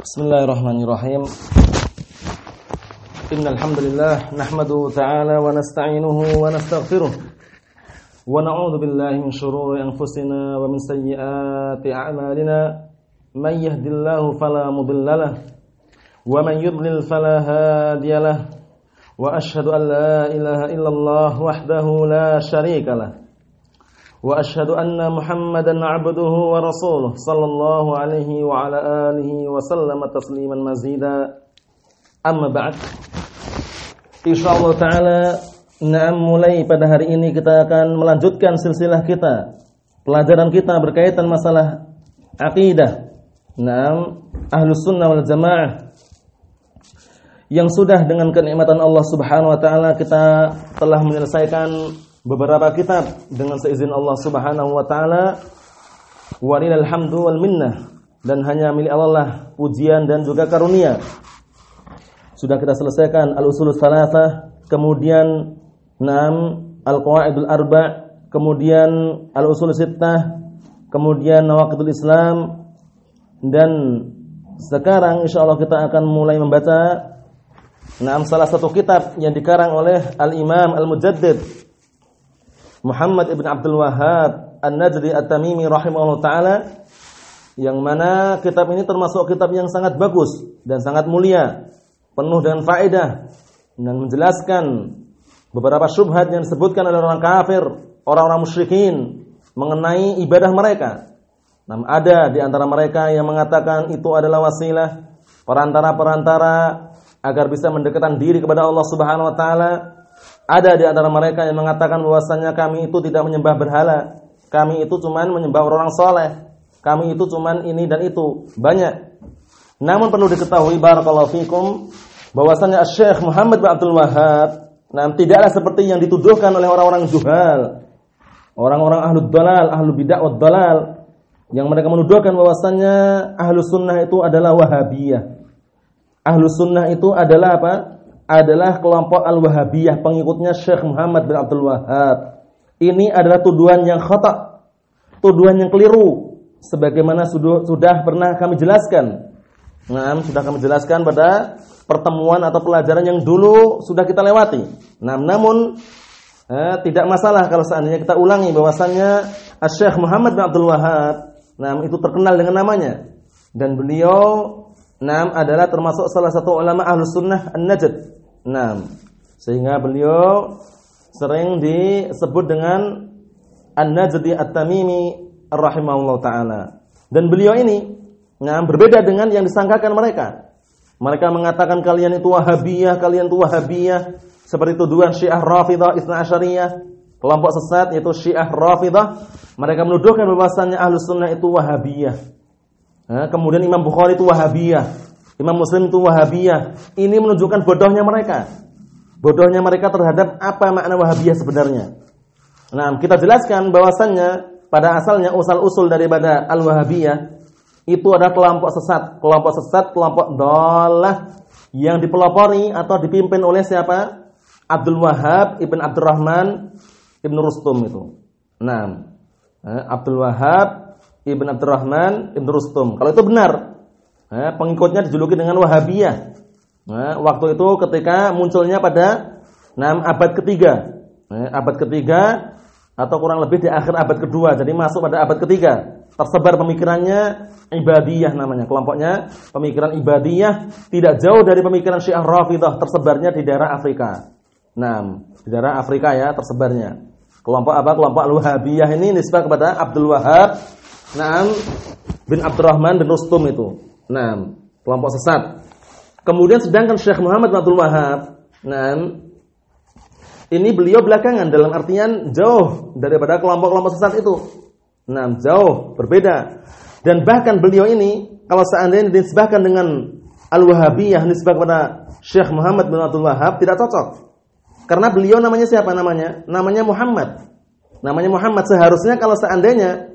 Bismillahirrahmanirrahim. Innal hamdalillah nahmaduhu ta'ala wa nasta'inuhu wa nastaghfiruh. Wa na'udzu billahi min shururi anfusina wa min sayyiati a'malina. Man yahdihillahu fala mudilla lahu wa man yudlil fala hadiya lahu. Wa ashhadu an la ilaha illallah wahdahu la sharika lahu. وأشهد أن محمدا عبده ورسوله صلى الله عليه وعلى آله وسلم تسليما مزيدا أما بعد InsyaAllah ta'ala Nah mulai pada hari ini kita akan melanjutkan silsilah kita Pelajaran kita berkaitan masalah Aqidah Nah Ahlus sunnah wal jamaah Yang sudah dengan kenikmatan Allah subhanahu wa ta'ala Kita telah menyelesaikan beberapa kitab dengan seizin Allah Subhanahu wa taala. Walillahil hamdu wal minnah dan hanya milik Allah lah pujian dan juga karunia. Sudah kita selesaikan al-usulus salasah, kemudian enam al-qawaidul arba', kemudian al-usul sittah, kemudian nawaqidul Islam dan sekarang insyaallah kita akan mulai membaca Nah, salah satu kitab yang dikarang oleh Al-Imam Al-Mujaddid Muhammad ibn Abdul Wahhab An-Najdi At-Tamimi rahimahullah taala yang mana kitab ini termasuk kitab yang sangat bagus dan sangat mulia, penuh dengan faedah dan menjelaskan beberapa syubhat yang disebutkan oleh orang kafir, orang-orang musyrikin mengenai ibadah mereka. Namun ada di antara mereka yang mengatakan itu adalah wasilah perantara-perantara agar bisa mendekatkan diri kepada Allah Subhanahu wa taala ada di antara mereka yang mengatakan bahwasanya kami itu tidak menyembah berhala. Kami itu cuman menyembah orang soleh. Kami itu cuman ini dan itu. Banyak. Namun perlu diketahui barakallahu fikum bahwasanya Syekh Muhammad bin Abdul Wahab nah tidaklah seperti yang dituduhkan oleh orang-orang juhal. Orang-orang ahlu dalal, ahlu bid'ah wad dalal yang mereka menuduhkan bahwasanya ahlu sunnah itu adalah wahabiyah. Ahlu sunnah itu adalah apa? Adalah kelompok Al-Wahabiyah pengikutnya Syekh Muhammad bin Abdul Wahab. Ini adalah tuduhan yang khata, tuduhan yang keliru sebagaimana sudah, sudah pernah kami jelaskan. Nah, sudah kami jelaskan pada pertemuan atau pelajaran yang dulu sudah kita lewati. Nah, namun eh, tidak masalah kalau seandainya kita ulangi bahwasannya Syekh Muhammad bin Abdul Wahab, nah itu terkenal dengan namanya dan beliau Nam adalah termasuk salah satu ulama Ahlus Sunnah An-Najd Nah, sehingga beliau sering disebut dengan An-Najdi At-Tamimi rahimahullah taala. Dan beliau ini nah, berbeda dengan yang disangkakan mereka. Mereka mengatakan kalian itu Wahabiyah, kalian itu Wahabiyah, seperti tuduhan Syiah Rafidah Isna Asyariyah, kelompok sesat yaitu Syiah Rafidah. Mereka menuduhkan bahwasannya Ahlus Sunnah itu Wahabiyah. Nah, kemudian Imam Bukhari itu Wahabiyah. Imam Muslim itu Wahabiyah. Ini menunjukkan bodohnya mereka. Bodohnya mereka terhadap apa makna Wahabiyah sebenarnya. Nah, kita jelaskan bahwasannya pada asalnya usul-usul daripada Al-Wahabiyah itu ada kelompok sesat, kelompok sesat, kelompok dolah yang dipelopori atau dipimpin oleh siapa? Abdul Wahab ibn Abdurrahman ibn Rustum itu. Nah, eh, Abdul Wahab ibn Abdurrahman ibn Rustum. Kalau itu benar, Eh, pengikutnya dijuluki dengan Wahabiyah. Nah, waktu itu ketika munculnya pada 6 abad ketiga. Eh, abad ketiga atau kurang lebih di akhir abad kedua. Jadi masuk pada abad ketiga. Tersebar pemikirannya ibadiyah namanya. Kelompoknya pemikiran ibadiyah tidak jauh dari pemikiran Syiah Rafidah tersebarnya di daerah Afrika. Nah, di daerah Afrika ya tersebarnya. Kelompok apa? Kelompok Al-Wahabiyah ini nisbah kepada Abdul Wahab Naam bin Abdurrahman bin Rustum itu. Nah, kelompok sesat. Kemudian sedangkan Syekh Muhammad Abdul Wahab, nah, ini beliau belakangan dalam artian jauh daripada kelompok-kelompok sesat itu. Nah, jauh berbeda. Dan bahkan beliau ini kalau seandainya dinisbahkan dengan Al-Wahabiyah nisbah kepada Syekh Muhammad bin Abdul Wahab tidak cocok. Karena beliau namanya siapa namanya? Namanya Muhammad. Namanya Muhammad seharusnya kalau seandainya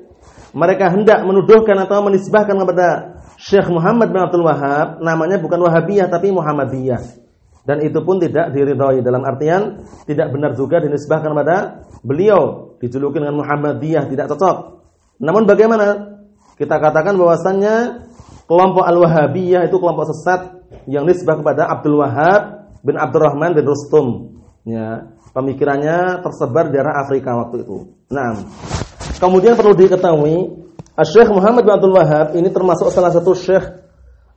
mereka hendak menuduhkan atau menisbahkan kepada Syekh Muhammad bin Abdul Wahab namanya bukan Wahabiyah tapi Muhammadiyah. Dan itu pun tidak diridhoi dalam artian tidak benar juga dinisbahkan pada beliau dijuluki dengan Muhammadiyah tidak cocok. Namun bagaimana? Kita katakan bahwasannya kelompok Al-Wahabiyah itu kelompok sesat yang nisbah kepada Abdul Wahab bin Abdurrahman bin Rustum. Ya, pemikirannya tersebar di daerah Afrika waktu itu. Nah, kemudian perlu diketahui, Syekh Muhammad bin Abdul Wahab ini termasuk salah satu syekh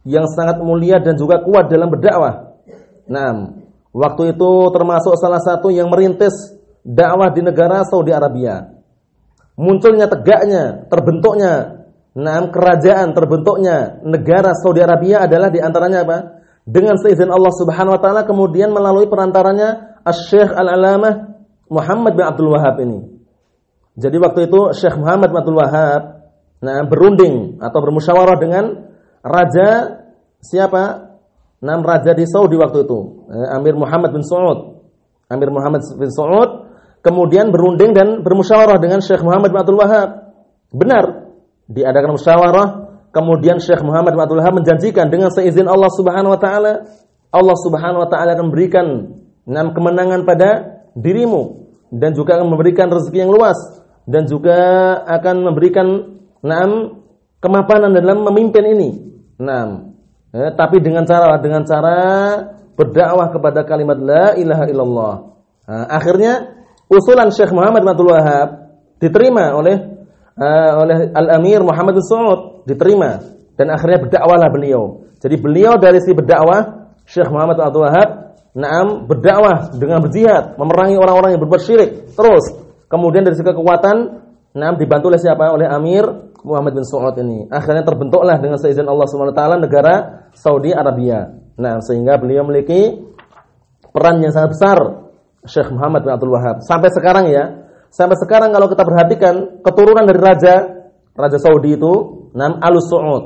yang sangat mulia dan juga kuat dalam berdakwah. Nah, waktu itu termasuk salah satu yang merintis dakwah di negara Saudi Arabia. Munculnya tegaknya, terbentuknya nah kerajaan terbentuknya negara Saudi Arabia adalah di antaranya apa? Dengan seizin Allah Subhanahu wa taala kemudian melalui perantaranya Asy-Syaikh Al-Alamah Muhammad bin Abdul Wahab ini. Jadi waktu itu Syekh Muhammad bin Abdul Wahab nah berunding atau bermusyawarah dengan raja siapa? Nam raja di Saudi waktu itu, eh, Amir Muhammad bin Saud. Amir Muhammad bin Saud kemudian berunding dan bermusyawarah dengan Syekh Muhammad bin Abdul Wahab. Benar, diadakan musyawarah, kemudian Syekh Muhammad bin Abdul Wahab menjanjikan dengan seizin Allah Subhanahu wa taala, Allah Subhanahu wa taala akan memberikan enam kemenangan pada dirimu dan juga akan memberikan rezeki yang luas dan juga akan memberikan enam kemapanan dalam memimpin ini. Enam Eh, tapi dengan cara dengan cara berdakwah kepada kalimat la ilaha illallah. Nah, akhirnya usulan Syekh Muhammad bin Abdul Wahab diterima oleh uh, oleh Al-Amir Muhammad bin Saud, diterima dan akhirnya berdakwahlah beliau. Jadi beliau dari si berdakwah Syekh Muhammad bin Abdul Wahab Naam berdakwah dengan berjihad, memerangi orang-orang yang berbuat syirik. Terus, kemudian dari segi kekuatan, naam dibantu oleh siapa? Oleh Amir Muhammad bin Saud ini. Akhirnya terbentuklah dengan seizin Allah Subhanahu taala negara Saudi Arabia. Nah, sehingga beliau memiliki peran yang sangat besar Syekh Muhammad bin Abdul Wahab. Sampai sekarang ya, sampai sekarang kalau kita perhatikan keturunan dari raja raja Saudi itu nam Al Saud.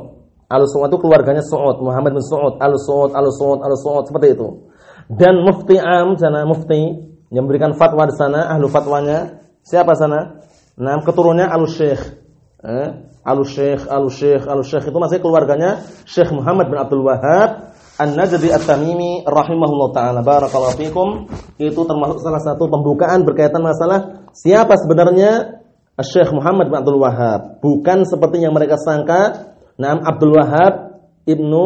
Al Saud itu keluarganya Saud, Muhammad bin Saud, Al Saud, Al Saud, Al Saud seperti itu. Dan mufti am sana mufti yang memberikan fatwa di sana, ahlu fatwanya siapa sana? Nam keturunannya Al Syekh eh, Al-Syekh, Al-Syekh, Al-Syekh itu masih keluarganya Syekh Muhammad bin Abdul Wahab An-Najdi At-Tamimi rahimahullah taala. Barakallahu fikum. Itu termasuk salah satu pembukaan berkaitan masalah siapa sebenarnya Syekh Muhammad bin Abdul Wahab. Bukan seperti yang mereka sangka, Naam Abdul Wahab Ibnu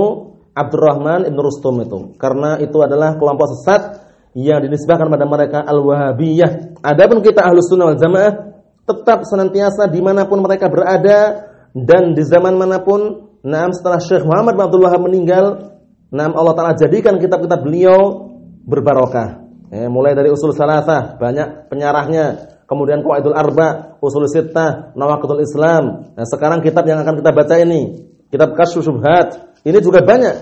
Abdurrahman Ibnu Rustum itu. Karena itu adalah kelompok sesat yang dinisbahkan pada mereka Al-Wahabiyah. Adapun kita Ahlus Sunnah wal Jamaah tetap senantiasa di mana pun mereka berada dan di zaman mana pun. Nah, setelah Syekh Muhammad bin Abdul Wahab meninggal, nah Allah Taala jadikan kitab-kitab beliau berbarokah. Ya, mulai dari usul salasah banyak penyarahnya, kemudian Qawaidul Arba, usul sittah, Nawaqidul Islam. Nah, sekarang kitab yang akan kita baca ini, kitab Kasyfus Syubhat, ini juga banyak.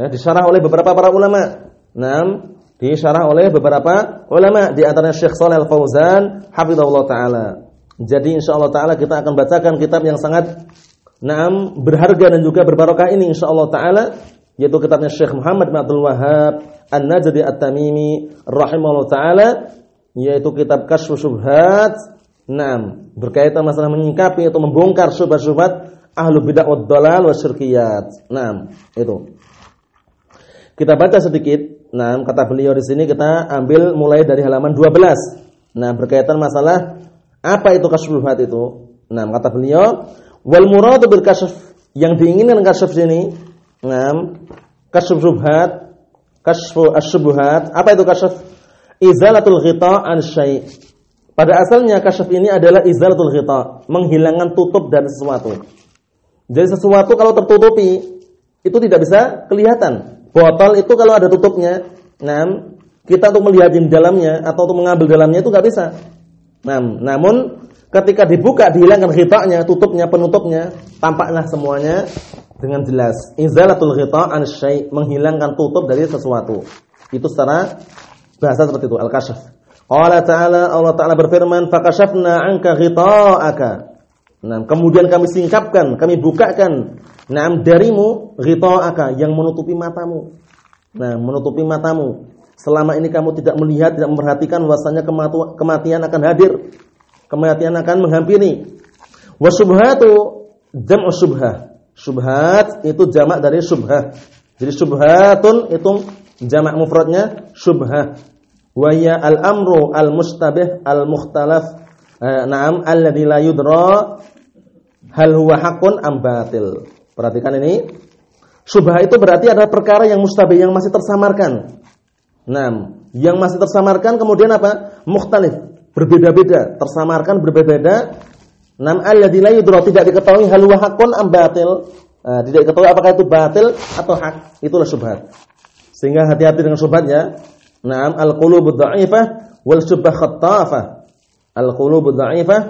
Ya, disyarah oleh beberapa para ulama. Nah, disyarah oleh beberapa ulama di antaranya Syekh Shalih Al-Fauzan hafizahullah taala. Jadi insyaallah taala kita akan bacakan kitab yang sangat naam berharga dan juga berbarokah ini insyaallah taala yaitu kitabnya Syekh Muhammad bin Abdul Wahhab An-Najdi At-Tamimi rahimahullah taala yaitu kitab Kasyfus Syubhat. Naam, berkaitan masalah menyikapi atau membongkar syubhat-syubhat ahlu bid'ah wad dalal wasyirkiyat. Naam, itu. Kita baca sedikit Nah, kata beliau di sini kita ambil mulai dari halaman 12. Nah, berkaitan masalah apa itu kasyful itu? Nah, kata beliau, wal muradu bil kasyf yang diinginkan kasyf ini, nah, kasyf syubhat, kasyfu asyubhat. Apa itu kasyf? Izalatul ghita an syai'. Pada asalnya kasyf ini adalah izalatul ghita, menghilangkan tutup dari sesuatu. Jadi sesuatu kalau tertutupi itu tidak bisa kelihatan. Botol itu kalau ada tutupnya, nah, kita untuk melihat di dalamnya atau untuk mengambil dalamnya itu nggak bisa. Nah, namun ketika dibuka dihilangkan khitaknya, tutupnya, penutupnya, tampaklah semuanya dengan jelas. Izalatul ghita an syai' menghilangkan tutup dari sesuatu. Itu secara bahasa seperti itu, al-kasyaf. Allah Ta'ala Allah Ta'ala berfirman, "Fakashafna 'anka ghita'aka." Nah, kemudian kami singkapkan, kami bukakan Naam darimu ghita'aka yang menutupi matamu. Nah, menutupi matamu. Selama ini kamu tidak melihat, tidak memperhatikan bahwasanya kematian akan hadir. Kematian akan menghampiri. Wa syubhatu jam'u syubhah. Syubhat itu jamak dari syubhah. Jadi syubhatun itu jamak mufradnya syubhah. Wa al-amru al-mustabih al-mukhtalaf. Eh, naam alladzi la yudra hal huwa haqqun am. Perhatikan ini. Syubhat itu berarti ada perkara yang mustabih yang masih tersamarkan. Nah, yang masih tersamarkan kemudian apa? Mukhtalif, berbeda-beda, tersamarkan berbeda-beda. Nam alladzi la yudra tidak diketahui hal wa haqqun am. Nah, tidak diketahui apakah itu batil atau hak. Itulah syubhat. Sehingga hati-hati dengan syubhatnya. Naam al-qulubu dha'ifah wal syubhah khattafah. Al-qulubu dha'ifah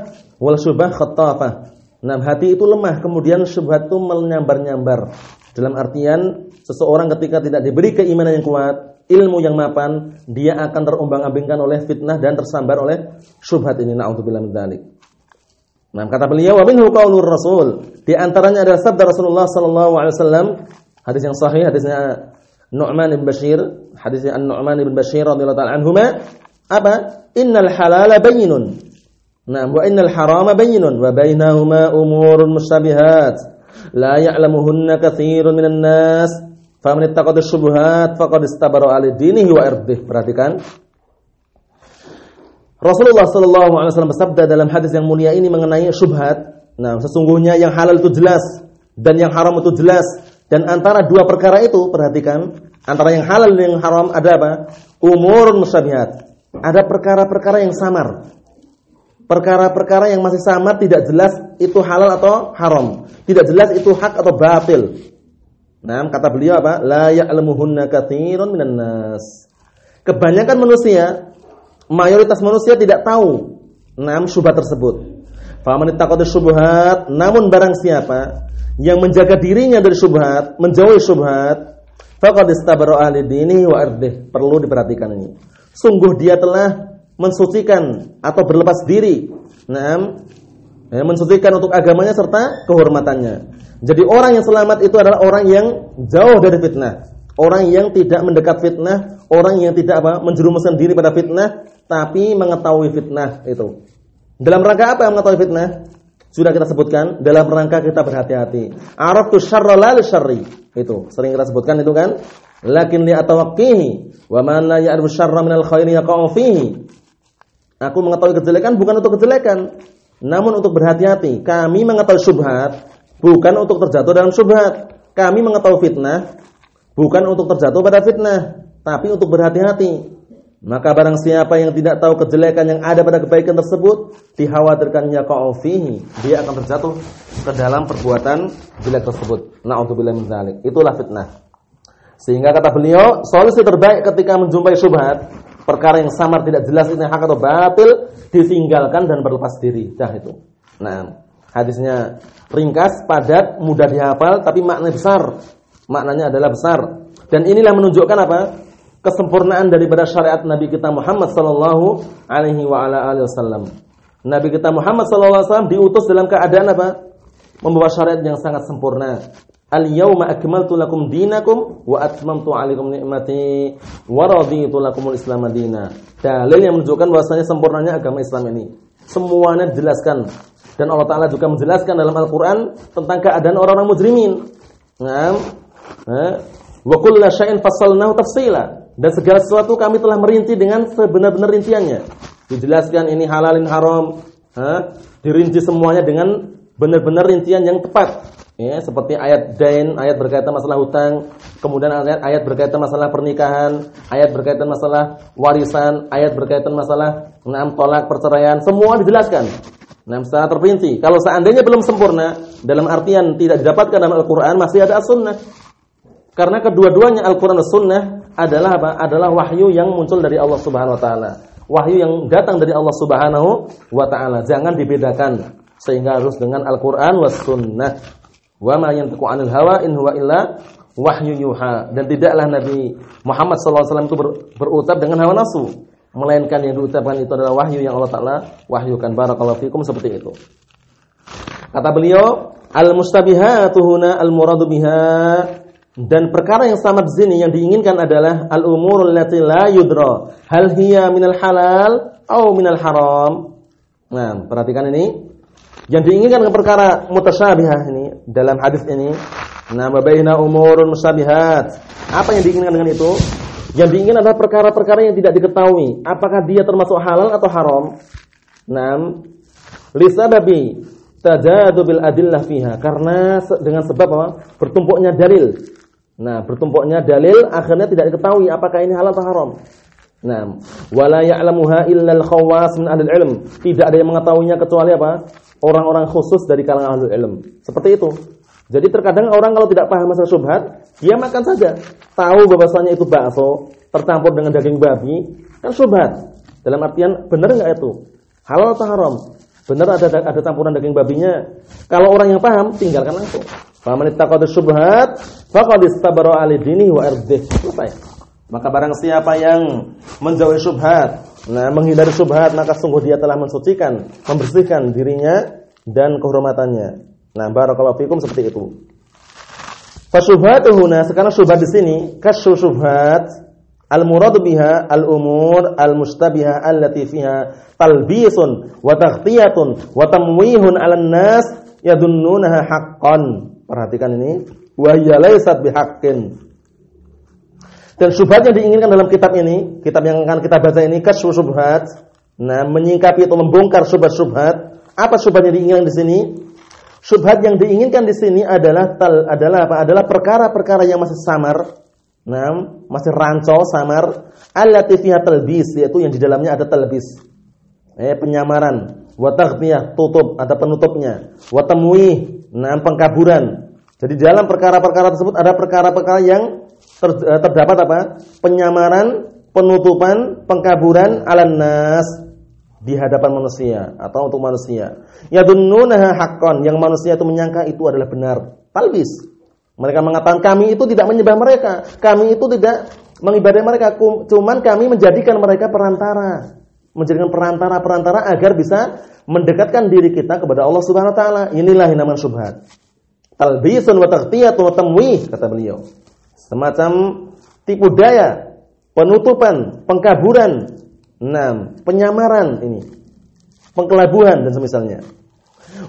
wal syubhah khattafah. Nah, hati itu lemah, kemudian syubhat itu menyambar-nyambar. Dalam artian seseorang ketika tidak diberi keimanan yang kuat, ilmu yang mapan, dia akan terombang-ambingkan oleh fitnah dan tersambar oleh syubhat ini. Nauzubillah min dzalik. Nah, kata beliau, "Wa minhu qaulur Rasul." Di antaranya adalah sabda Rasulullah sallallahu alaihi wasallam, hadis yang sahih, hadisnya Nu'man bin Bashir, hadisnya An-Nu'man bin Bashir radhiyallahu ta'ala anhuma, apa? Innal halala bayyinun. Nah, wa innal harama bayyinun. Wa bainahuma umurun mustabihat. La ya'lamuhunna katsirun minan nas. Faman ittaqada syubhat faqad istabara ali dinihi wa irdih perhatikan. Rasulullah sallallahu alaihi wasallam bersabda dalam hadis yang mulia ini mengenai syubhat. Nah sesungguhnya yang halal itu jelas dan yang haram itu jelas. Dan antara dua perkara itu perhatikan antara yang halal dan yang haram ada apa? Umurun musyabihat ada perkara-perkara yang samar perkara-perkara yang masih samar tidak jelas itu halal atau haram tidak jelas itu hak atau batil. Nah, kata beliau apa? La ya'lamuhunna katsirun minan nas. Kebanyakan manusia, mayoritas manusia tidak tahu enam syubhat tersebut. Faman ittaqada syubhat, namun barang siapa yang menjaga dirinya dari syubhat, menjauhi syubhat, faqad istabara ahli dini wa ardih. Perlu diperhatikan ini. Sungguh dia telah mensucikan atau berlepas diri. Nah, ya, mensucikan untuk agamanya serta kehormatannya. Jadi orang yang selamat itu adalah orang yang jauh dari fitnah, orang yang tidak mendekat fitnah, orang yang tidak apa menjerumuskan diri pada fitnah, tapi mengetahui fitnah itu. Dalam rangka apa yang mengetahui fitnah? Sudah kita sebutkan dalam rangka kita berhati-hati. Araftu syarra la syarri. Itu sering kita sebutkan itu kan. Lakin li atawaqqihi wa man la ya'rifu syarra minal khairi yaqa'u fihi. Aku mengetahui kejelekan bukan untuk kejelekan, namun untuk berhati-hati, kami mengetahui syubhat bukan untuk terjatuh dalam syubhat. Kami mengetahui fitnah bukan untuk terjatuh pada fitnah, tapi untuk berhati-hati. Maka barang siapa yang tidak tahu kejelekan yang ada pada kebaikan tersebut, dikhawatirkannya fihi, dia akan terjatuh ke dalam perbuatan jelek tersebut. Nauzubillah min dzalik. Itulah fitnah. Sehingga kata beliau, solusi terbaik ketika menjumpai syubhat perkara yang samar tidak jelas ini hak atau batil ditinggalkan dan berlepas diri. Dah itu. Nah, hadisnya ringkas, padat, mudah dihafal tapi maknanya besar. Maknanya adalah besar. Dan inilah menunjukkan apa? Kesempurnaan daripada syariat Nabi kita Muhammad sallallahu alaihi wa ala alihi wasallam. Nabi kita Muhammad sallallahu alaihi wasallam diutus dalam keadaan apa? Membawa syariat yang sangat sempurna. Al-yawma akmaltu lakum dinakum wa atmamtu 'alaikum ni'mati wa raditu lakumul Islam madina. Dalil yang menunjukkan bahwasanya sempurnanya agama Islam ini. Semuanya dijelaskan dan Allah taala juga menjelaskan dalam Al-Qur'an tentang keadaan orang-orang mujrimin. Naam. Wa kullu syai'in fassalnahu tafsila. Dan segala sesuatu kami telah merinci dengan sebenar-benar rinciannya. Dijelaskan ini halal ini haram, ha? dirinci semuanya dengan benar-benar rincian yang tepat ya seperti ayat dain, ayat berkaitan masalah hutang, kemudian ayat ayat berkaitan masalah pernikahan, ayat berkaitan masalah warisan, ayat berkaitan masalah enam tolak perceraian, semua dijelaskan. Nah, secara terperinci. Kalau seandainya belum sempurna, dalam artian tidak didapatkan dalam Al-Qur'an, masih ada As-Sunnah. Karena kedua-duanya Al-Qur'an Sunnah adalah apa? Adalah wahyu yang muncul dari Allah Subhanahu wa taala. Wahyu yang datang dari Allah Subhanahu wa taala. Jangan dibedakan sehingga harus dengan Al-Qur'an was Sunnah. Wa ma yantiqu 'anil hawa in huwa illa wahyu yuha. Dan tidaklah Nabi Muhammad SAW itu ber, berucap dengan hawa nafsu, melainkan yang diucapkan itu adalah wahyu yang Allah Taala wahyukan. Barakallahu fikum seperti itu. Kata beliau, al-mustabihatu huna al-muradu biha dan perkara yang sama di sini yang diinginkan adalah al-umurul lati la yudra hal hiya minal halal atau minal haram. Nah, perhatikan ini. Yang diinginkan perkara mutasyabihah ini dalam hadis ini, nama baina umurun musabihat. Apa yang diinginkan dengan itu? Yang diinginkan adalah perkara-perkara yang tidak diketahui, apakah dia termasuk halal atau haram. Nam, lisababi tadadu bil adillah fiha karena dengan sebab apa? bertumpuknya dalil. Nah, bertumpuknya dalil akhirnya tidak diketahui apakah ini halal atau haram. Nah, wala ya'lamuha illa al-khawas min ahli ilm. Tidak ada yang mengetahuinya kecuali apa? Orang-orang khusus dari kalangan ahli ilm. Seperti itu. Jadi terkadang orang kalau tidak paham masalah syubhat, dia makan saja. Tahu bahwasanya itu bakso tercampur dengan daging babi, kan syubhat. Dalam artian benar enggak itu? Halal atau haram? Benar ada ada campuran daging babinya. Kalau orang yang paham, tinggalkan langsung. Faman ittaqada syubhat faqad istabara ali dinihi wa irdih. Selesai. Maka barang siapa yang menjauhi syubhat, nah menghindari syubhat, maka sungguh dia telah mensucikan, membersihkan dirinya dan kehormatannya. Nah, barakallahu fikum seperti itu. Fasyubhatu huna, sekarang syubhat di sini, kasyu syubhat al-murad biha al-umur al-mustabiha allati fiha talbisun wa taghtiyatun wa tamwihun 'alan nas yadunnunaha haqqan. Perhatikan ini, wa hiya laysat bihaqqin. Dan syubhat yang diinginkan dalam kitab ini, kitab yang akan kita baca ini kasyu syubhat. Nah, menyingkapi atau membongkar syubhat-syubhat. Apa syubhat yang diinginkan di sini? Syubhat yang diinginkan di sini adalah tal, adalah apa? Adalah perkara-perkara yang masih samar. Nah, masih ranco, samar. Allati fiha talbis, yaitu yang di dalamnya ada talbis. Eh, penyamaran. Wa tutup, ada penutupnya. Wa nah pengkaburan. Jadi dalam perkara-perkara tersebut ada perkara-perkara yang ter, eh, terdapat apa? Penyamaran, penutupan, pengkaburan ala nas di hadapan manusia atau untuk manusia. Yadunnunaha haqqan, yang manusia itu menyangka itu adalah benar. Talbis. Mereka mengatakan kami itu tidak menyembah mereka, kami itu tidak mengibadai mereka, cuman kami menjadikan mereka perantara. Menjadikan perantara-perantara agar bisa mendekatkan diri kita kepada Allah Subhanahu wa taala. Inilah yang namanya syubhat. Talbisun wa taghtiyatun wa tamwih kata beliau semacam tipu daya, penutupan, pengkaburan, enam, penyamaran ini, pengkelabuhan dan semisalnya.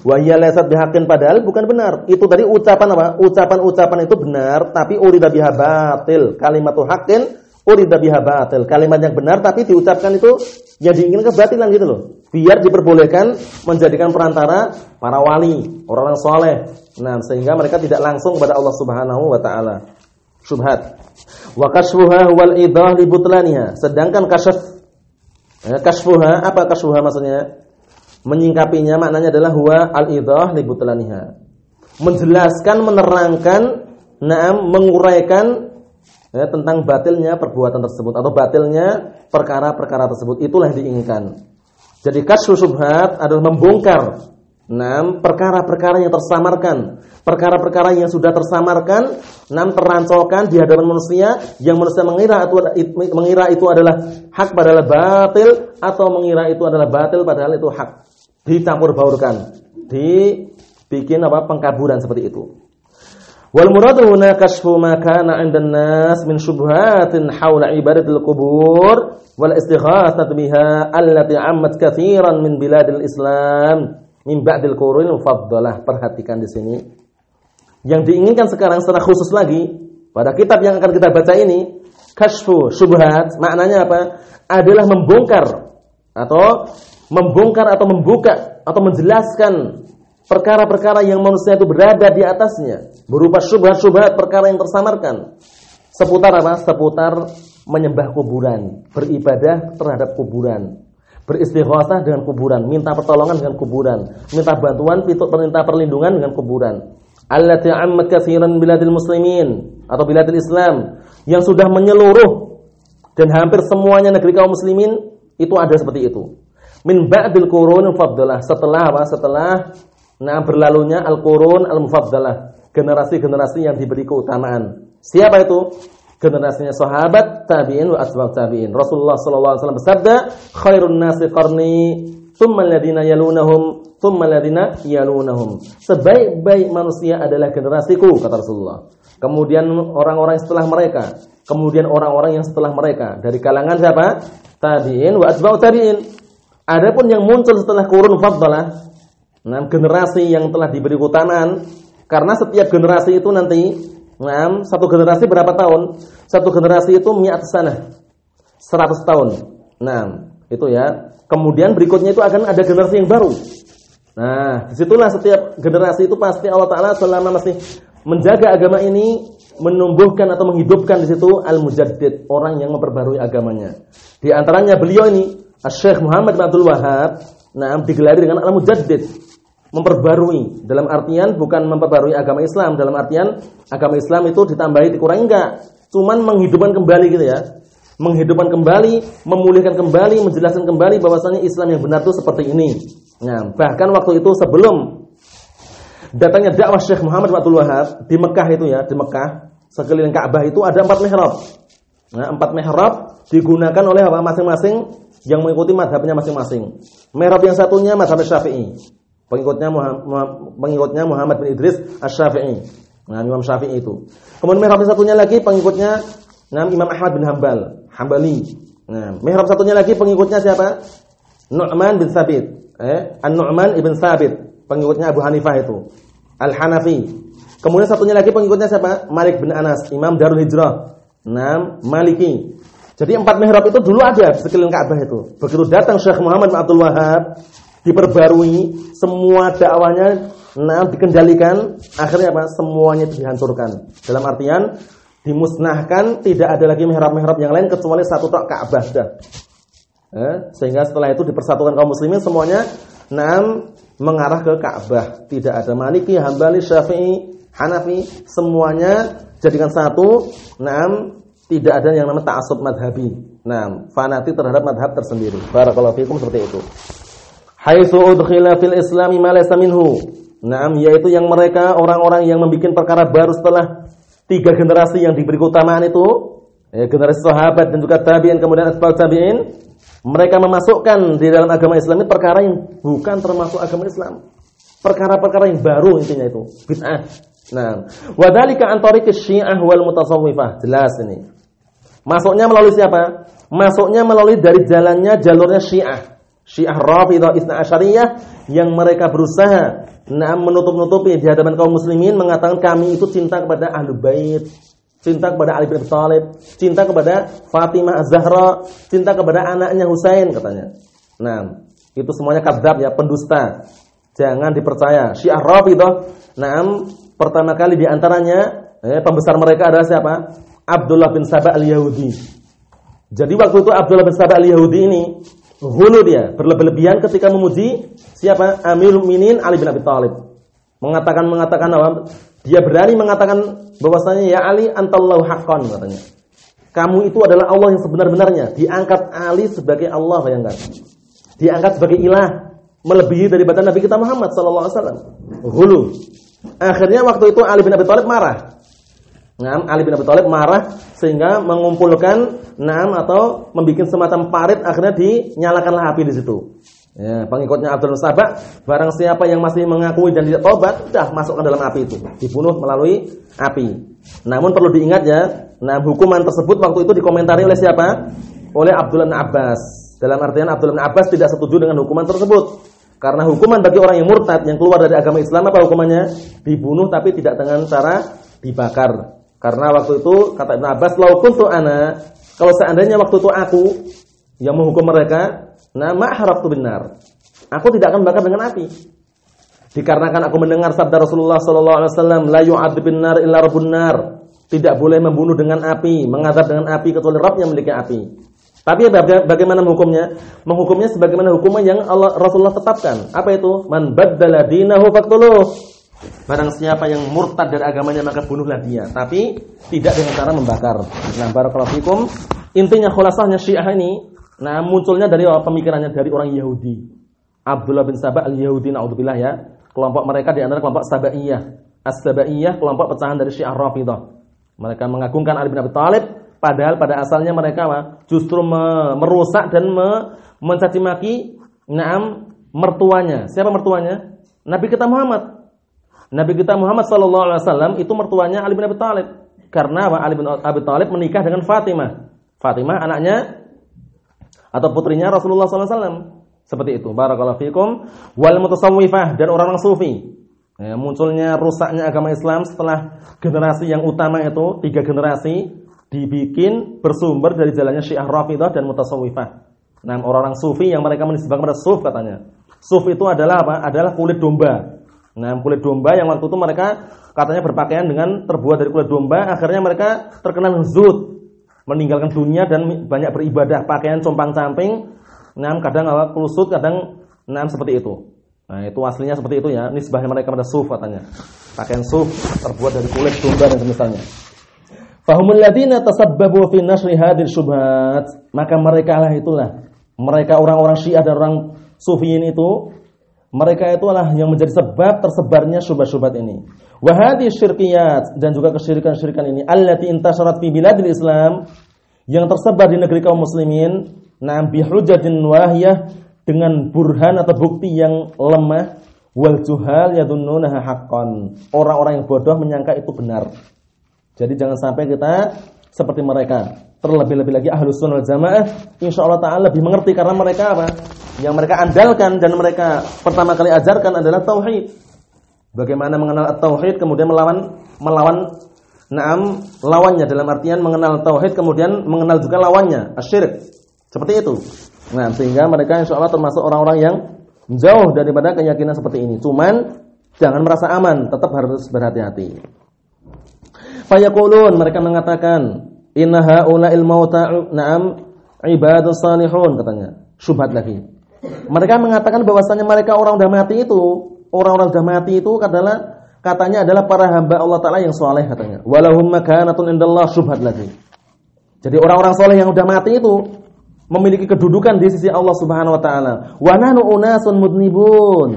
Wahya lesat bihakin padahal bukan benar. Itu tadi ucapan apa? Ucapan-ucapan itu benar, tapi urida biha batil. Kalimatu hakin urida biha batil. Kalimat yang benar tapi diucapkan itu yang diinginkan kebatilan gitu loh. Biar diperbolehkan menjadikan perantara para wali, orang-orang soleh. Nah, sehingga mereka tidak langsung kepada Allah Subhanahu wa taala syubhat. Wa kashfuha wal idah li butlaniha. Sedangkan kasyaf ya, kashfuha apa kashfuha maksudnya? Menyingkapinya maknanya adalah huwa al idah li butlaniha. Menjelaskan, menerangkan, na'am menguraikan ya, tentang batilnya perbuatan tersebut atau batilnya perkara-perkara tersebut. Itulah yang diinginkan. Jadi kasyfu syubhat adalah membongkar Enam perkara-perkara yang tersamarkan, perkara-perkara yang sudah tersamarkan, enam terancaukan di hadapan manusia yang manusia mengira itu mengira itu adalah hak padahal batil atau mengira itu adalah batil padahal itu hak. Dicampur baurkan, dibikin apa pengkaburan seperti itu. Wal muradu huna kashfu ma kana 'indan nas min syubhatin haula ibadatil qubur wal istighatsah biha allati 'ammat katsiran min biladil Islam min ba'dil qurunil mufaddalah. Perhatikan di sini. Yang diinginkan sekarang secara khusus lagi pada kitab yang akan kita baca ini, kashfu syubhat, maknanya apa? Adalah membongkar atau membongkar atau membuka atau menjelaskan perkara-perkara yang manusia itu berada di atasnya berupa syubhat-syubhat perkara yang tersamarkan seputar apa? Seputar menyembah kuburan, beribadah terhadap kuburan beristighatsah dengan kuburan, minta pertolongan dengan kuburan, minta bantuan, minta perlindungan dengan kuburan. Allati ammat katsiran biladil muslimin atau biladil Islam yang sudah menyeluruh dan hampir semuanya negeri kaum muslimin itu ada seperti itu. Min ba'dil qurun faddalah setelah apa? Setelah nah berlalunya al-qurun al-mufaddalah, generasi-generasi yang diberi keutamaan. Siapa itu? Generasinya sahabat, tabi'in wa asbab tabi'in. Rasulullah sallallahu alaihi wasallam bersabda, "Khairun nasi qarni, tsumma alladziina yalunahum, tsumma alladziina yalunahum." Sebaik-baik manusia adalah generasiku, kata Rasulullah. Kemudian orang-orang setelah mereka, kemudian orang-orang yang setelah mereka dari kalangan siapa? Tabi'in wa asbab tabi'in. Adapun yang muncul setelah kurun faddalah, enam generasi yang telah diberi keutamaan karena setiap generasi itu nanti Nah, satu generasi berapa tahun? Satu generasi itu mi'at sana. 100 tahun. Nah, itu ya. Kemudian berikutnya itu akan ada generasi yang baru. Nah, di situlah setiap generasi itu pasti Allah Taala selama masih menjaga agama ini menumbuhkan atau menghidupkan di situ al-mujaddid, orang yang memperbarui agamanya. Di antaranya beliau ini Syekh Muhammad bin Abdul Wahab, nah digelari dengan al-mujaddid, memperbarui. Dalam artian bukan memperbarui agama Islam, dalam artian agama Islam itu ditambahi dikurangi enggak, cuman menghidupkan kembali gitu ya. Menghidupkan kembali, memulihkan kembali, menjelaskan kembali bahwasanya Islam yang benar itu seperti ini. Nah, bahkan waktu itu sebelum datangnya dakwah Syekh Muhammad Abdul Wahab di Mekah itu ya, di Mekah, sekeliling Ka'bah itu ada empat mihrab. Nah, empat mihrab digunakan oleh masing-masing yang mengikuti madhabnya masing-masing. Mihrab yang satunya madhab Syafi'i. Pengikutnya Muhammad, pengikutnya Muhammad bin Idris Asy-Syafi'i. Nah, Imam Syafi'i itu. Kemudian mihrab satunya lagi pengikutnya nah, Imam Ahmad bin Hambal, Hambali. Nah, mihrab satunya lagi pengikutnya siapa? Nu'man bin Sabit. Eh, An-Nu'man ibn Sabit, pengikutnya Abu Hanifah itu. Al-Hanafi. Kemudian satunya lagi pengikutnya siapa? Malik bin Anas, Imam Darul Hijrah. Nam Maliki. Jadi empat mihrab itu dulu ada di sekeliling Ka'bah itu. Begitu datang Syekh Muhammad bin Abdul Wahab, diperbarui, semua dakwahnya nah dikendalikan, akhirnya apa? Semuanya itu dihancurkan. Dalam artian dimusnahkan, tidak ada lagi mihrab-mihrab yang lain kecuali satu tok Ka'bah dah. Eh, sehingga setelah itu dipersatukan kaum muslimin semuanya nam mengarah ke Ka'bah. Tidak ada Maliki, Hambali, Syafi'i, Hanafi semuanya jadikan satu. Naam, tidak ada yang namanya ta'assub madhabi. Naam, fanatik terhadap madhab tersendiri. Barakallahu fikum seperti itu. Haitsu udkhila fil islami ma laysa minhu. Naam, yaitu yang mereka orang-orang yang membuat perkara baru setelah tiga generasi yang diberi keutamaan itu, ya, generasi sahabat dan juga tabi'in kemudian asbab tabi'in, mereka memasukkan di dalam agama Islam ini perkara yang bukan termasuk agama Islam. Perkara-perkara yang baru intinya itu, bid'ah. Nah, wadhalika an tariqis Syiah wal Mutasawwifah. Jelas ini. Masuknya melalui siapa? Masuknya melalui dari jalannya jalurnya Syiah. Syiah Rafidhah Isna Asyariyah yang mereka berusaha nah menutup-nutupi di hadapan kaum muslimin mengatakan kami itu cinta kepada Ahlul Bait, cinta kepada Ali bin Abi Thalib, cinta kepada Fatimah Az-Zahra, cinta kepada anaknya Husain katanya. Nah, itu semuanya kadzab ya, pendusta. Jangan dipercaya. Syiah Rafidhah, nah Pertama kali di antaranya eh, pembesar mereka adalah siapa? Abdullah bin Sabah al-Yahudi. Jadi waktu itu Abdullah bin Sabah al-Yahudi ini hulu dia, berlebihan ketika memuji siapa? Amirul Minin Ali bin Abi Thalib. Mengatakan mengatakan apa? Dia berani mengatakan bahwasanya ya Ali antallahu haqqan katanya. Kamu itu adalah Allah yang sebenar-benarnya. Diangkat Ali sebagai Allah bayangkan. Diangkat sebagai ilah melebihi daripada Nabi kita Muhammad sallallahu alaihi wasallam. Hulu. Akhirnya waktu itu Ali bin Abi Thalib marah. Nah, Ali bin Abi Thalib marah sehingga mengumpulkan enam atau membuat semacam parit akhirnya dinyalakanlah api di situ. Ya, pengikutnya Abdul Sabah, barang siapa yang masih mengakui dan tidak tobat, sudah masukkan dalam api itu, dibunuh melalui api. Namun perlu diingat ya, nah hukuman tersebut waktu itu dikomentari oleh siapa? Oleh Abdullah Abbas. Dalam artian Abdullah Abbas tidak setuju dengan hukuman tersebut. Karena hukuman bagi orang yang murtad yang keluar dari agama Islam apa hukumannya? Dibunuh tapi tidak dengan cara dibakar. Karena waktu itu kata Ibn Abbas, "Lau kuntu ana" Kalau seandainya waktu itu aku yang menghukum mereka, nama harap tu benar. Aku tidak akan bakar dengan api. Dikarenakan aku mendengar sabda Rasulullah sallallahu alaihi wasallam, "La yu'adzibun nar illa rabbun nar." Tidak boleh membunuh dengan api, mengadab dengan api kecuali Rabb yang memiliki api. Tapi bagaimana menghukumnya? Menghukumnya sebagaimana hukuman yang Allah Rasulullah tetapkan. Apa itu? Man baddala dinahu faqtuluh. Barang siapa yang murtad dari agamanya maka bunuhlah dia, tapi tidak dengan cara membakar. Nah, barakallahu fikum. Intinya khulasahnya Syiah ini nah munculnya dari pemikirannya dari orang Yahudi. Abdullah bin Sabah al-Yahudi naudzubillah ya. Kelompok mereka di antara kelompok Sabaiyah. As-Sabaiyah kelompok pecahan dari Syiah Rafidhah. Mereka mengagungkan Ali bin Abi Thalib Padahal pada asalnya mereka justru merusak dan me mencaci maki naam mertuanya. Siapa mertuanya? Nabi kita Muhammad. Nabi kita Muhammad sallallahu alaihi wasallam itu mertuanya Ali bin Abi Thalib. Karena? Ali bin Abi Thalib menikah dengan Fatimah. Fatimah anaknya atau putrinya Rasulullah sallallahu alaihi wasallam. Seperti itu. Barakallahu fikum wal mutasawwifah dan orang-orang sufi. Ya, munculnya rusaknya agama Islam setelah generasi yang utama itu, tiga generasi dibikin bersumber dari jalannya Syiah Rafidhah dan Mutasawwifah. Nah, orang-orang sufi yang mereka menisbahkan pada suf katanya. Suf itu adalah apa? Adalah kulit domba. Nah, kulit domba yang waktu itu mereka katanya berpakaian dengan terbuat dari kulit domba, akhirnya mereka terkena zud, meninggalkan dunia dan banyak beribadah, pakaian compang-camping, nah kadang apa? kusut, kadang nah seperti itu. Nah, itu aslinya seperti itu ya. Nisbahnya mereka pada suf katanya. Pakaian suf terbuat dari kulit domba dan semisalnya. Fahumul ladina tasabbabu fi nasri hadir syubhat. Maka mereka lah itulah. Mereka orang-orang Syiah dan orang Sufiyin itu mereka itulah yang menjadi sebab tersebarnya syubhat-syubhat ini. Wa hadhihi syirkiyat dan juga kesyirikan-syirikan ini allati intasharat fi biladil Islam yang tersebar di negeri kaum muslimin, na bi hujatin wahiyah dengan burhan atau bukti yang lemah wal juhal yadunnunaha haqqan. Orang-orang yang bodoh menyangka itu benar. Jadi jangan sampai kita seperti mereka. Terlebih-lebih lagi ahlus sunnah jamaah insyaallah taala lebih mengerti karena mereka apa? Yang mereka andalkan dan mereka pertama kali ajarkan adalah tauhid. Bagaimana mengenal tauhid kemudian melawan melawan naam lawannya dalam artian mengenal tauhid kemudian mengenal juga lawannya asyirik. Seperti itu. Nah, sehingga mereka insya Allah termasuk orang-orang yang jauh daripada keyakinan seperti ini. Cuman jangan merasa aman, tetap harus berhati-hati. Fayaqulun mereka mengatakan inna haula'il mauta na'am ibadus salihun katanya. Syubhat lagi. Mereka mengatakan bahwasanya mereka orang sudah mati itu, orang-orang sudah mati itu adalah katanya adalah para hamba Allah taala yang soleh katanya. Walahum makanatun indallah syubhat lagi. Jadi orang-orang soleh yang sudah mati itu memiliki kedudukan di sisi Allah Subhanahu wa taala. Wa nanu unasun mudnibun.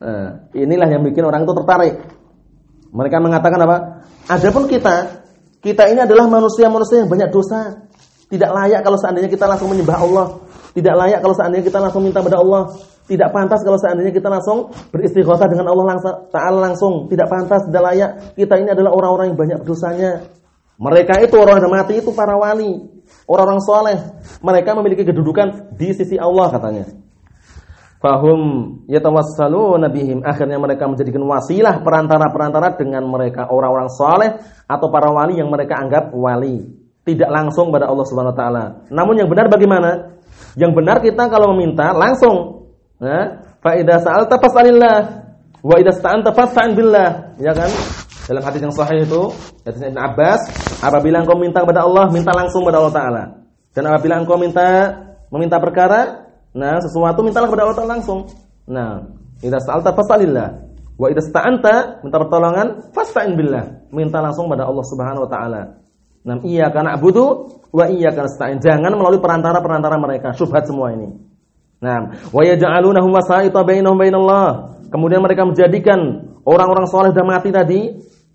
Nah, inilah yang bikin orang itu tertarik. Mereka mengatakan apa? Adapun kita, kita ini adalah manusia-manusia yang banyak dosa. Tidak layak kalau seandainya kita langsung menyembah Allah. Tidak layak kalau seandainya kita langsung minta pada Allah. Tidak pantas kalau seandainya kita langsung beristighosa dengan Allah langsung, Ta'ala langsung. Tidak pantas, tidak layak. Kita ini adalah orang-orang yang banyak dosanya. Mereka itu orang yang mati itu para wali orang-orang soleh. Mereka memiliki kedudukan di sisi Allah katanya. Fahum yatawassaluna bihim. Akhirnya mereka menjadikan wasilah perantara-perantara dengan mereka orang-orang soleh atau para wali yang mereka anggap wali. Tidak langsung pada Allah Subhanahu wa taala. Namun yang benar bagaimana? Yang benar kita kalau meminta langsung. Nah, fa idza sa'alta fas'alillah wa idza billah, ya kan? Dalam hadis yang sahih itu, hadis Ibn Abbas, apabila engkau minta kepada Allah, minta langsung kepada Allah Taala. Dan apabila engkau minta meminta perkara, nah sesuatu mintalah kepada Allah Taala langsung. Nah, idza sa'alta fas'alillah. Wa idza sta'anta, minta pertolongan, fasta'in billah. Minta langsung kepada Allah Subhanahu wa taala. Nah, iya karena abudu wa iya karena nasta'in. Jangan melalui perantara-perantara mereka, syubhat semua ini. Nah, wa yaj'alunahum wasa'ita bainahum bainallah. Kemudian mereka menjadikan orang-orang soleh sudah mati tadi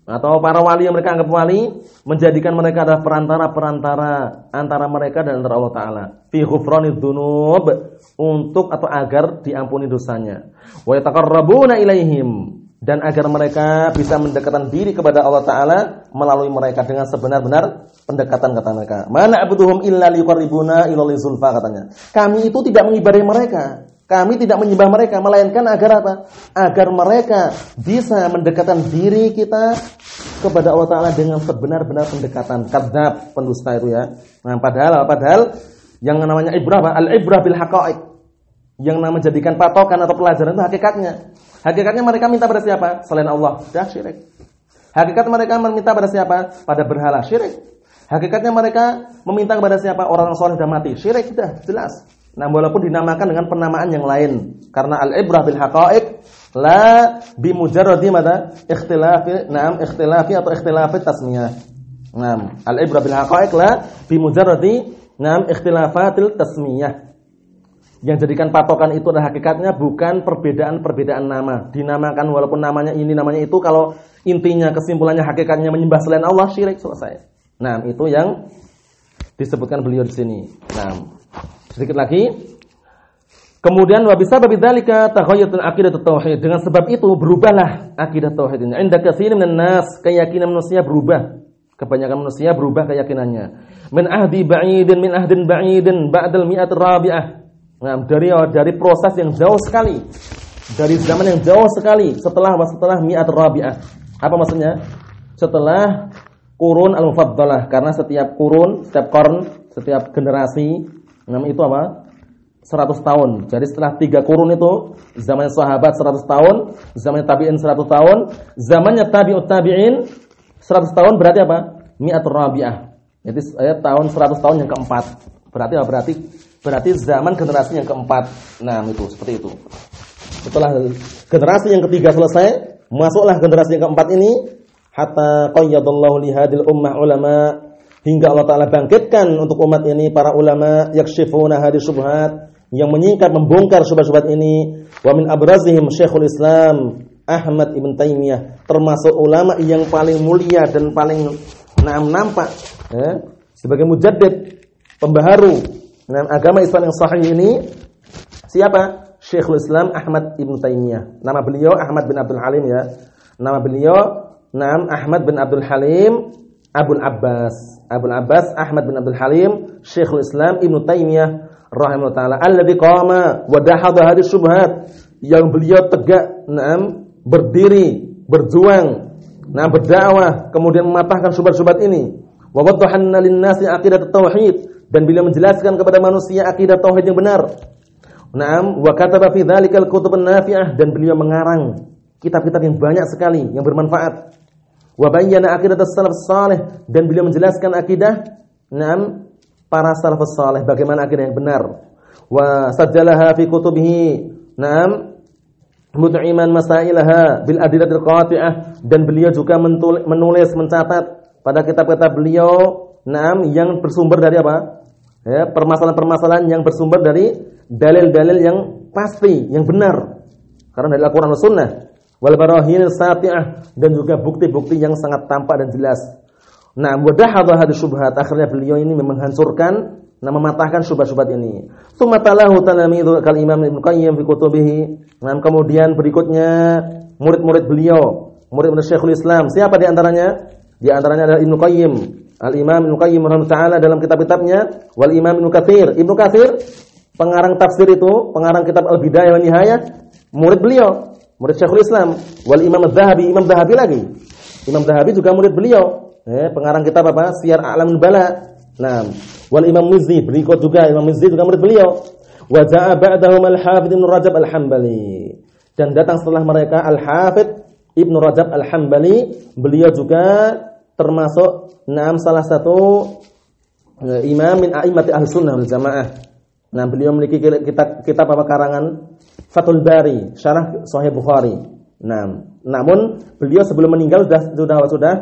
atau para wali yang mereka anggap wali menjadikan mereka adalah perantara-perantara antara mereka dan antara Allah taala. Fi untuk atau agar diampuni dosanya. Wa yataqarrabuna ilaihim dan agar mereka bisa mendekatkan diri kepada Allah taala melalui mereka dengan sebenar-benar pendekatan kata mereka. Mana abuduhum illa liqarribuna ila katanya. Kami itu tidak mengibadahi mereka kami tidak menyembah mereka melainkan agar apa? Agar mereka bisa mendekatkan diri kita kepada Allah Taala dengan sebenar-benar pendekatan. Kadzab, pendusta itu ya. Nah, padahal padahal yang namanya ibrah Al-ibrah bil haqaiq. Yang namanya jadikan patokan atau pelajaran itu hakikatnya. Hakikatnya mereka minta pada siapa? Selain Allah. Dah syirik. Hakikat mereka meminta pada siapa? Pada berhala. Syirik. Hakikatnya mereka meminta kepada siapa? Orang soleh sudah mati. Syirik sudah jelas. Nah, walaupun dinamakan dengan penamaan yang lain karena al-ibrah bil haqaiq la bi mujarradi mada ikhtilafi na'am ikhtilafi atau ikhtilafi tasmiyah. Naam, al-ibrah bil haqaiq la bi mujarradi na'am ikhtilafatil tasmiyah. Yang jadikan patokan itu adalah hakikatnya bukan perbedaan-perbedaan nama. Dinamakan walaupun namanya ini namanya itu kalau intinya kesimpulannya hakikatnya menyembah selain Allah syirik selesai. Nah, itu yang disebutkan beliau di sini. Nah, Sedikit lagi. Kemudian wa babi dalika taghayyatun tauhid. Dengan sebab itu berubahlah akidah tauhid ini. Inda katsirin minan nas, keyakinan manusia berubah. Kebanyakan manusia berubah keyakinannya. Min ahdi ba'idin min ahdin ba'idin ba'dal mi'at rabi'ah. Nah, dari dari proses yang jauh sekali. Dari zaman yang jauh sekali setelah setelah mi'at rabi'ah. Apa maksudnya? Setelah kurun al-mufaddalah karena setiap kurun, setiap korn, setiap generasi Nama itu apa? 100 tahun. Jadi setelah tiga kurun itu, zamannya sahabat 100 tahun, zamannya tabi'in 100 tahun, zamannya tabi'ut tabi'in 100 tahun berarti apa? Mi'atur rabi'ah. Jadi saya tahun 100 tahun yang keempat. Berarti apa? Berarti berarti zaman generasi yang keempat. Nah, itu seperti itu. Setelah generasi yang ketiga selesai, masuklah generasi yang keempat ini hatta qayyadallahu lihadil ummah ulama hingga Allah taala bangkitkan untuk umat ini para ulama yakshifuna hadis syubhat yang menyingkap membongkar syubhat-syubhat ini. Wa min abrazihim Syekhul Islam Ahmad Ibn Taimiyah termasuk ulama yang paling mulia dan paling nam nampak ya, sebagai mujaddid pembaharu nah, agama Islam yang sahih ini. Siapa? Syekhul Islam Ahmad Ibn Taimiyah. Nama beliau Ahmad bin Abdul Halim ya. Nama beliau Nam Ahmad bin Abdul Halim Abul Abbas. Abu Abbas Ahmad bin Abdul Halim, Syekhul Islam Ibnu Taimiyah rahimahullah taala, alladzi qama wa dahadha hadhihi syubhat. Yang beliau tegak, na'am, berdiri, berjuang, nah berdakwah, kemudian mematahkan syubhat-syubhat ini. Wa waddahanna lin-nasi aqidat tauhid. Dan beliau menjelaskan kepada manusia akidah tauhid yang benar. Naam, wa kataba fi dzalikal kutub nafi'ah dan beliau mengarang kitab-kitab yang banyak sekali yang bermanfaat wa bayyana aqidah as-salaf salih dan beliau menjelaskan akidah enam para salafus salih bagaimana akidah yang benar. Wa sajjalaha fi kutubihi enam mut'iman masailaha bil adillatil qati'ah. Dan beliau juga menulis mencatat pada kitab-kitab beliau enam yang bersumber dari apa? Ya permasalahan-permasalahan yang bersumber dari dalil-dalil yang pasti yang benar. Karena dari Al-Qur'an dan Sunnah wal sati'ah dan juga bukti-bukti yang sangat tampak dan jelas. Nah, wadahadha hadis syubhat. Akhirnya beliau ini memenghangsurkan nah mematahkan syubhat-syubhat ini. Tsumma talahu talamidu kal Imam Ibnu Qayyim fi kutubihi. Nah, kemudian berikutnya murid-murid beliau, murid Syekhul Islam. Siapa di antaranya? Di antaranya adalah Ibnu Qayyim. Al-Imam Ibnu Qayyim rahimahullah dalam kitab-kitabnya, wal Imam Ibnu Katsir. Ibnu Katsir pengarang tafsir itu, pengarang kitab Al-Bidayah wa Nihayah, murid beliau murid Syekhul Islam, wal Imam Az-Zahabi, Imam Zahabi lagi. Imam Zahabi juga murid beliau. Eh, pengarang kitab apa? Syiar A'lamul Bala. Nah, wal Imam Mizzi berikut juga Imam Mizzi juga murid beliau. Wa ja'a ba'dahum Al-Hafidz Ibnu Rajab Al-Hambali. Dan datang setelah mereka Al-Hafidz Ibnu Rajab Al-Hambali, beliau juga termasuk enam salah satu eh, imam min a'immati Ahlussunnah wal Jamaah. Nah, beliau memiliki kitab kitab apa karangan Fathul Bari, syarah Sahih Bukhari. Nah, namun beliau sebelum meninggal sudah sudah sudah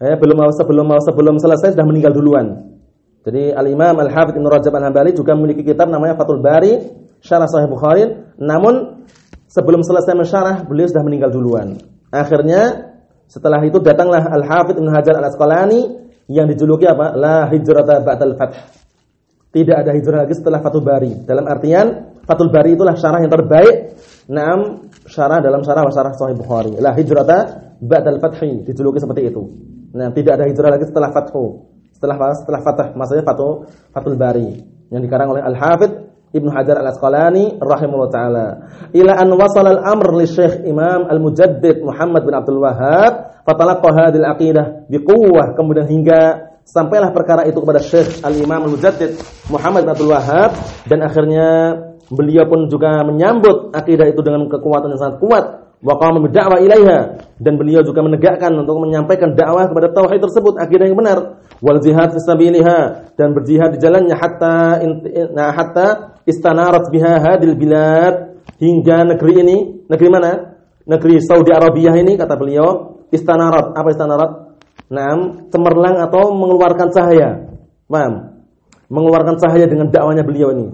eh, belum sebelum sebelum selesai sudah meninggal duluan. Jadi Al Imam Al Hafidz Ibnu Rajab Al Hambali juga memiliki kitab namanya Fathul Bari, syarah Sahih Bukhari. Namun sebelum selesai mensyarah beliau sudah meninggal duluan. Akhirnya setelah itu datanglah Al Hafidz Ibnu Hajar Al Asqalani yang dijuluki apa? La hijrata ba'dal fath. Tidak ada hijrah lagi setelah Fathul Bari. Dalam artian Fathul Bari itulah syarah yang terbaik. Naam, syarah dalam syarah syarah Sahih Bukhari. La hijrata ba'dal fathi, dijuluki seperti itu. Nah, tidak ada hijrah lagi setelah fathu. Setelah setelah fathah, maksudnya Fathu Fathul Bari yang dikarang oleh Al-Hafidz Ibnu Hajar Al-Asqalani rahimahullah taala. Ila an wasala al-amr li Syekh Imam Al-Mujaddid Muhammad bin Abdul Wahhab, fatalaqqa hadhihi al-aqidah biquwwah kemudian hingga sampailah perkara itu kepada Syekh Al-Imam Al-Mujaddid Muhammad bin Abdul Wahhab. Dan akhirnya beliau pun juga menyambut akidah itu dengan kekuatan yang sangat kuat. Wa qama bidda'wa ilaiha. Dan beliau juga menegakkan untuk menyampaikan dakwah kepada tauhid tersebut akidah yang benar. Wal jihad fi sabiliha. Dan berjihad di jalannya hatta nah, hatta istanarat biha hadil bilad. Hingga negeri ini negeri mana? Negeri Saudi Arabia ini kata beliau. Istanarat apa istanarat Naam, cemerlang atau mengeluarkan cahaya. Paham? Mengeluarkan cahaya dengan dakwanya beliau ini.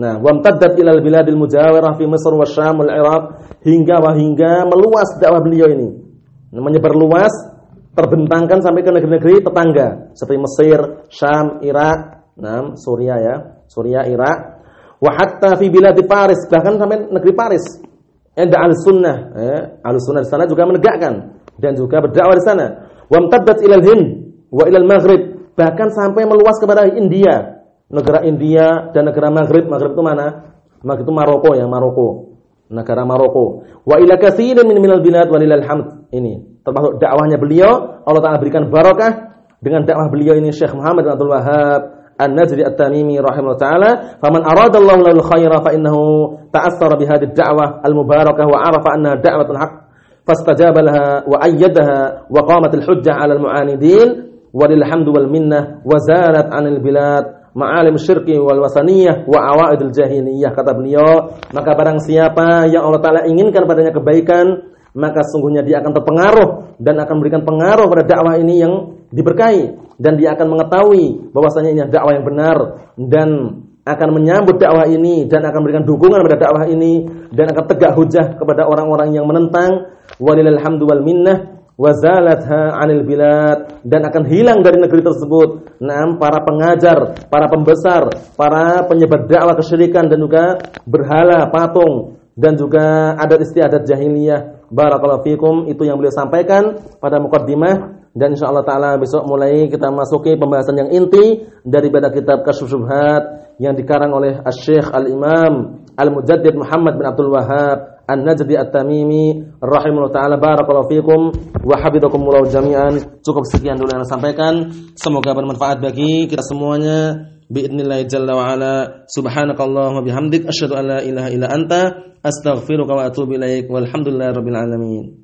Nah, wamtaddat ilal biladil mujawirah fi Mesir wa Syam wal Iraq hingga wa hingga meluas dakwah beliau ini. Menyebar luas, terbentangkan sampai ke negeri-negeri tetangga seperti Mesir, Syam, Irak, nah, Suria ya, Suria, Irak, wa hatta fi bilad Paris, bahkan sampai negeri Paris. Ada al-sunnah, eh, al-sunnah di sana juga menegakkan dan juga berdakwah di sana. Wamtaddat ilal Hind wa ilal Maghrib, bahkan sampai meluas kepada India, negara India dan negara Maghrib. Maghrib itu mana? Maghrib itu Maroko ya, Maroko. Negara Maroko. Wa ila katsirin min minal bilad walillahil hamd. Ini termasuk dakwahnya beliau, Allah Taala berikan barakah dengan dakwah beliau ini Syekh Muhammad bin Abdul Wahhab An-Najdi At-Tamimi rahimahullah taala, "Faman aradallahu lahu khaira fa innahu ta'assara bi hadhihi ad-da'wah al-mubarakah wa 'arafa annaha da'watun haqq qamat al-hujjah 'ala al-mu'anidin walil hamdu wal minnah wa zalat 'anil bilad ma'alim syirki wal wasaniyah wa awaidil jahiliyah kata beliau. Maka barang siapa yang Allah taala inginkan padanya kebaikan maka sungguhnya dia akan terpengaruh dan akan memberikan pengaruh pada dakwah ini yang diberkahi. Dan dia akan mengetahui bahwasanya ini dakwah yang benar dan akan menyambut dakwah ini dan akan memberikan dukungan pada dakwah ini dan akan tegak hujah kepada orang-orang yang menentang. Walillahil wal minnah wazalatha 'anil bilad. Dan akan hilang dari negeri tersebut. Nah, para pengajar, para pembesar, para penyebar dakwah kesyirikan dan juga berhala, patung dan juga adat istiadat jahiliyah. Barakallahu fikum. Itu yang beliau sampaikan pada mukaddimah. Dan insyaallah taala besok mulai kita masuki pembahasan yang inti daripada kitab Kasyf Syubhat yang dikarang oleh Asy-Syaikh Al-Imam Al-Mujaddid Muhammad bin Abdul Wahhab An-Najdi At-Tamimi rahimahullah taala barakallahu fikum wa hafizakumullah jami'an. Cukup sekian dulu yang saya sampaikan. Semoga bermanfaat bagi kita semuanya. Biidznillah jalla wa ala. Subhanakallahumma bihamdik asyhadu an la ilaha illa anta astaghfiruka wa atubu ilaik. Walhamdulillahirabbil alamin.